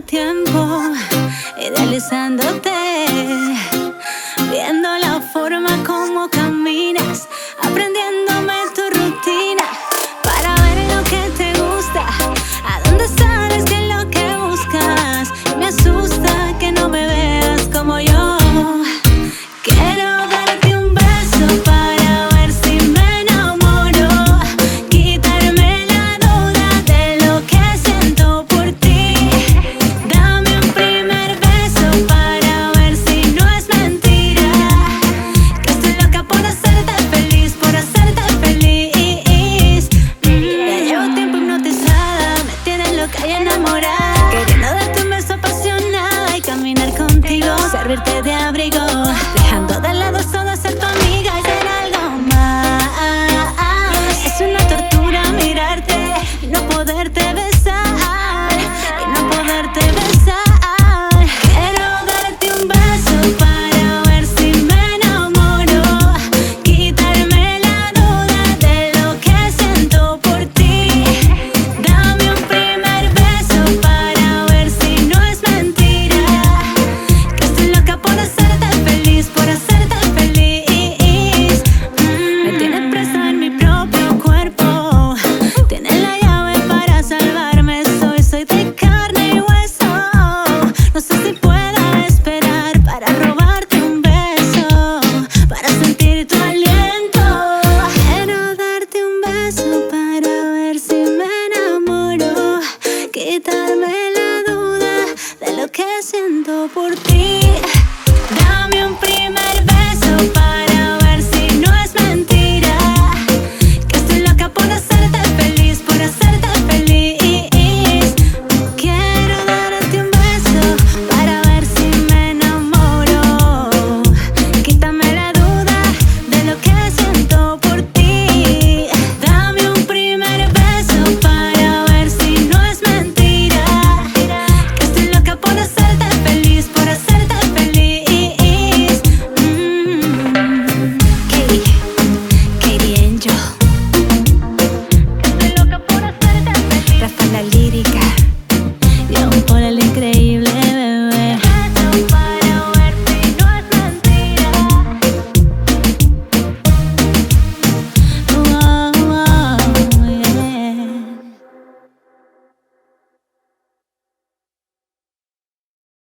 tiempo idealizándote, viendo la forma como caminas, aprendiéndome tu rutina para ver lo que te gusta, a dónde sales, qué es lo que buscas. Me asusta que no me veas como yo. aburrirte de No sé si pueda esperar para robarte un beso, para sentir tu aliento. Quiero darte un beso para ver si me enamoro, quitarme la duda de lo que siento por ti. Dame un primer beso para creio.